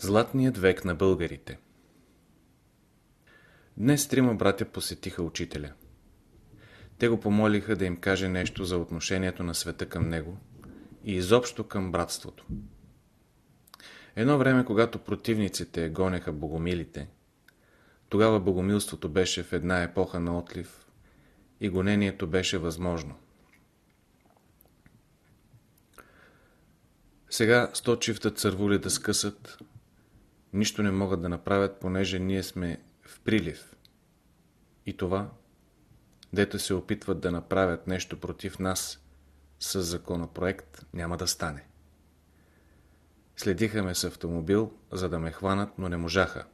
Златният век на българите Днес трима братя посетиха учителя. Те го помолиха да им каже нещо за отношението на света към него и изобщо към братството. Едно време, когато противниците гонеха богомилите, тогава богомилството беше в една епоха на отлив и гонението беше възможно. Сега сто чифта цървули да скъсат, нищо не могат да направят, понеже ние сме в прилив. И това, дето се опитват да направят нещо против нас с законопроект, няма да стане. Следиха ме с автомобил, за да ме хванат, но не можаха.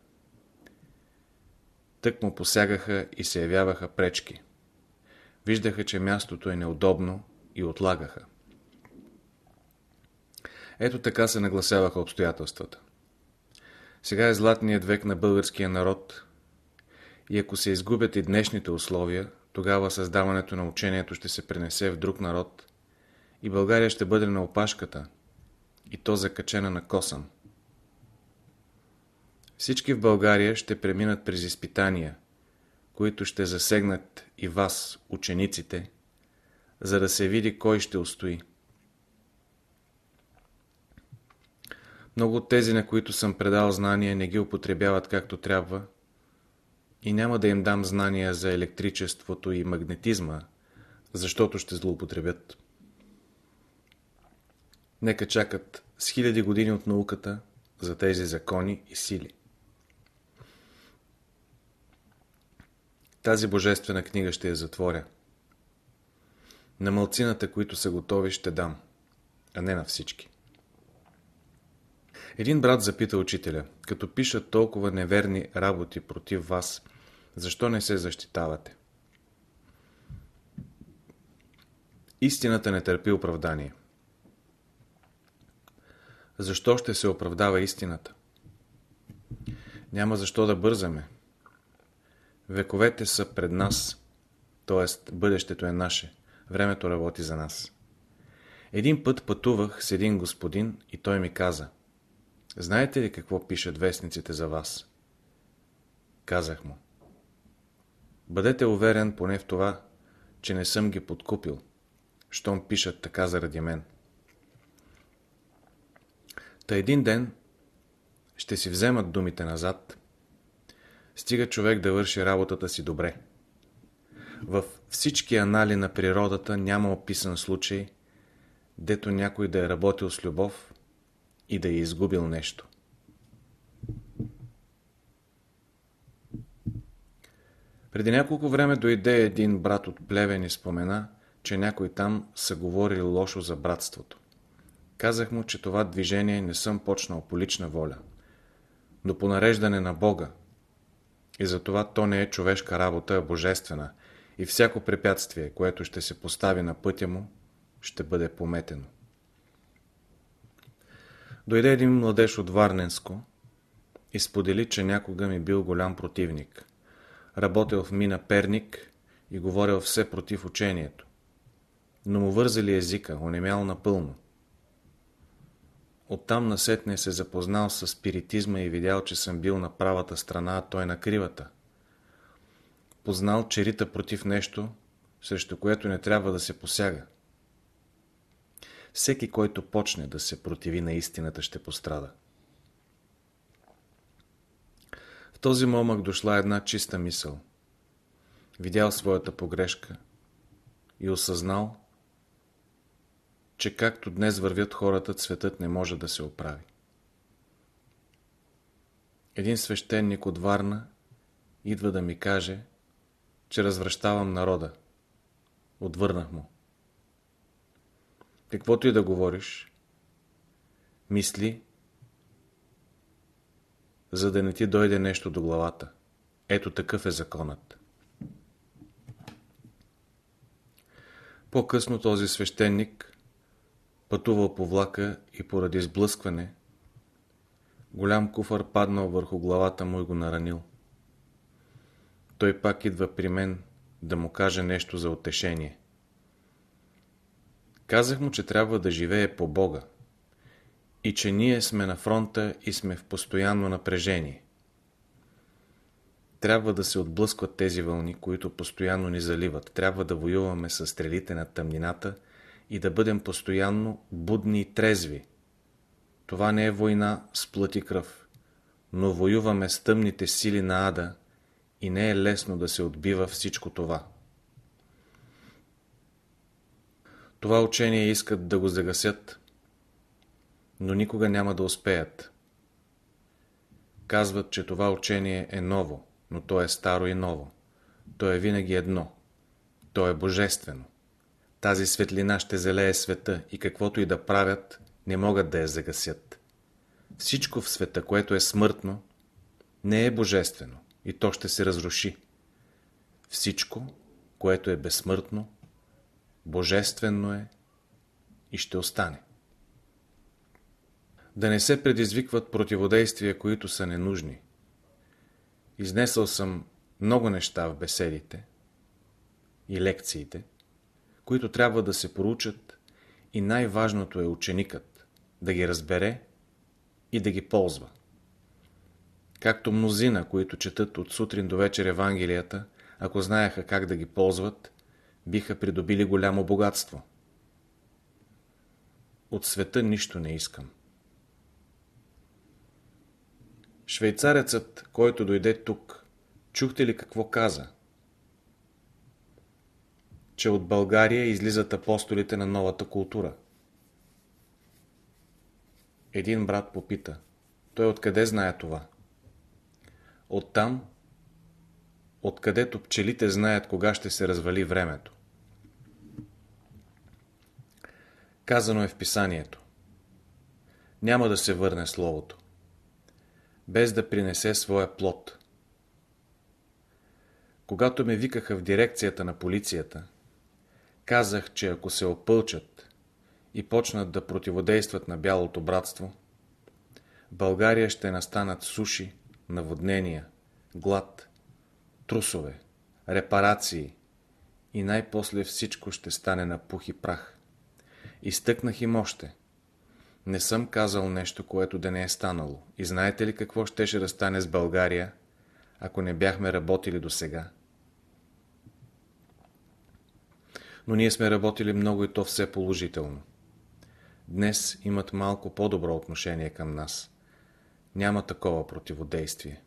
Тък му посягаха и се явяваха пречки. Виждаха, че мястото е неудобно и отлагаха. Ето така се нагласяваха обстоятелствата. Сега е златният век на българския народ и ако се изгубят и днешните условия, тогава създаването на учението ще се пренесе в друг народ и България ще бъде на опашката и то закачена на косъм. Всички в България ще преминат през изпитания, които ще засегнат и вас, учениците, за да се види кой ще устои. Много от тези, на които съм предал знания, не ги употребяват както трябва и няма да им дам знания за електричеството и магнетизма, защото ще злоупотребят. Нека чакат с хиляди години от науката за тези закони и сили. Тази божествена книга ще я затворя. На мълцината, които са готови, ще дам, а не на всички. Един брат запита учителя, като пишат толкова неверни работи против вас, защо не се защитавате? Истината не търпи оправдание. Защо ще се оправдава истината? Няма защо да бързаме. Вековете са пред нас, т.е. бъдещето е наше. Времето работи за нас. Един път пътувах с един господин и той ми каза – Знаете ли какво пишат вестниците за вас? Казах му. Бъдете уверен поне в това, че не съм ги подкупил, щом пишат така заради мен. Та един ден ще си вземат думите назад, стига човек да върши работата си добре. В всички анали на природата няма описан случай, дето някой да е работил с любов и да е изгубил нещо. Преди няколко време дойде един брат от плевен и спомена, че някой там са говорили лошо за братството. Казах му, че това движение не съм почнал по лична воля, но по нареждане на Бога. И затова то не е човешка работа, а божествена, и всяко препятствие, което ще се постави на пътя му, ще бъде пометено. Дойде един младеж от Варненско и сподели, че някога ми бил голям противник. Работил в мина Перник и говорил все против учението. Но му вързали езика, онемял напълно. Оттам насетне се запознал с спиритизма и видял, че съм бил на правата страна, а той на кривата. Познал, че рита против нещо, срещу което не трябва да се посяга. Всеки, който почне да се противи на истината, ще пострада. В този момък дошла една чиста мисъл. Видял своята погрешка и осъзнал, че както днес вървят хората, цветът не може да се оправи. Един свещеник от Варна идва да ми каже, че развръщавам народа. Отвърнах му. Каквото и да говориш, мисли, за да не ти дойде нещо до главата. Ето такъв е законът. По-късно този свещеник пътувал по влака и поради сблъскване, голям куфар паднал върху главата му и го наранил. Той пак идва при мен да му каже нещо за утешение. Казах му, че трябва да живее по Бога и че ние сме на фронта и сме в постоянно напрежение. Трябва да се отблъскват тези вълни, които постоянно ни заливат. Трябва да воюваме с стрелите на тъмнината и да бъдем постоянно будни и трезви. Това не е война с плът и кръв, но воюваме с тъмните сили на ада и не е лесно да се отбива всичко това. Това учение искат да го загасят, но никога няма да успеят. Казват, че това учение е ново, но то е старо и ново. То е винаги едно. То е божествено. Тази светлина ще залее света и каквото и да правят, не могат да я загасят. Всичко в света, което е смъртно, не е божествено и то ще се разруши. Всичко, което е безсмъртно, божествено е и ще остане. Да не се предизвикват противодействия, които са ненужни. Изнесъл съм много неща в беседите и лекциите, които трябва да се поручат и най-важното е ученикът да ги разбере и да ги ползва. Както мнозина, които четат от сутрин до вечер Евангелията, ако знаеха как да ги ползват, биха придобили голямо богатство. От света нищо не искам. Швейцарецът, който дойде тук, чухте ли какво каза? Че от България излизат апостолите на новата култура. Един брат попита. Той откъде знае това? Оттам, откъдето пчелите знаят кога ще се развали времето. Казано е в писанието. Няма да се върне Словото, без да принесе своя плод. Когато ме викаха в дирекцията на полицията, казах, че ако се опълчат и почнат да противодействат на бялото братство, България ще настанат суши, наводнения, глад, трусове, репарации и най-после всичко ще стане на пух и прах. Изтъкнах им още. Не съм казал нещо, което да не е станало. И знаете ли какво щеше да стане с България, ако не бяхме работили до сега? Но ние сме работили много и то все положително. Днес имат малко по-добро отношение към нас. Няма такова противодействие.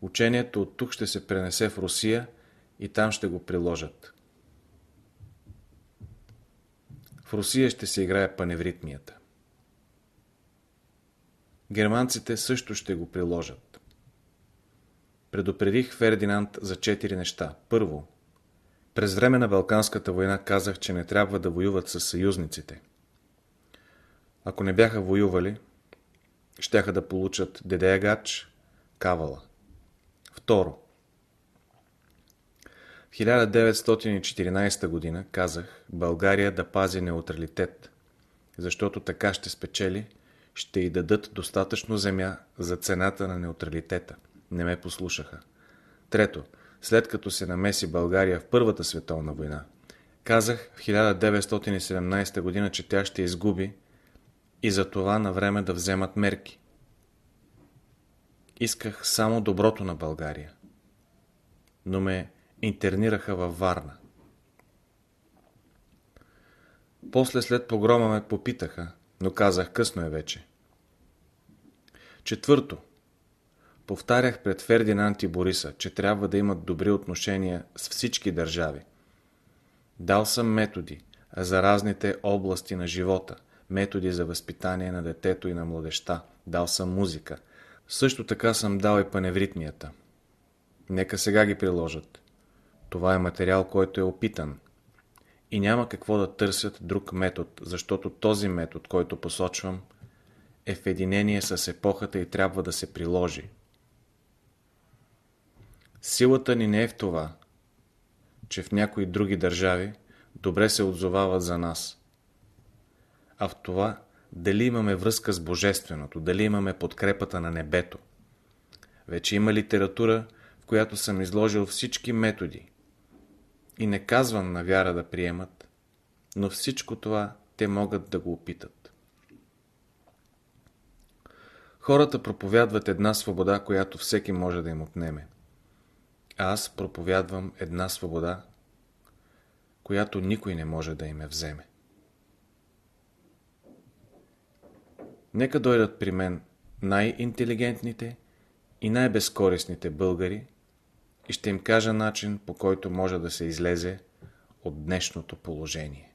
Учението от тук ще се пренесе в Русия и там ще го приложат. В Русия ще се играе паневритмията. Германците също ще го приложат. Предупредих Фердинанд за четири неща. Първо, през време на Балканската война казах, че не трябва да воюват с съюзниците. Ако не бяха воювали, щяха да получат Дедеягач, Кавала. Второ, в 1914 година казах България да пази неутралитет, защото така ще спечели, ще й дадат достатъчно земя за цената на неутралитета. Не ме послушаха. Трето, след като се намеси България в Първата световна война, казах в 1917 година, че тя ще изгуби и за това на време да вземат мерки. Исках само доброто на България. Но ме интернираха във Варна. После след погрома ме попитаха, но казах късно е вече. Четвърто. Повтарях пред Фердинанд и Бориса, че трябва да имат добри отношения с всички държави. Дал съм методи за разните области на живота, методи за възпитание на детето и на младеща. Дал съм музика. Също така съм дал и паневритмията. Нека сега ги приложат. Това е материал, който е опитан. И няма какво да търсят друг метод, защото този метод, който посочвам, е в единение с епохата и трябва да се приложи. Силата ни не е в това, че в някои други държави добре се отзовават за нас, а в това дали имаме връзка с Божественото, дали имаме подкрепата на небето. Вече има литература, в която съм изложил всички методи, и не казвам на вяра да приемат, но всичко това те могат да го опитат. Хората проповядват една свобода, която всеки може да им отнеме. Аз проповядвам една свобода, която никой не може да им я вземе. Нека дойдат при мен най-интелигентните и най-безкорисните българи и ще им кажа начин, по който може да се излезе от днешното положение.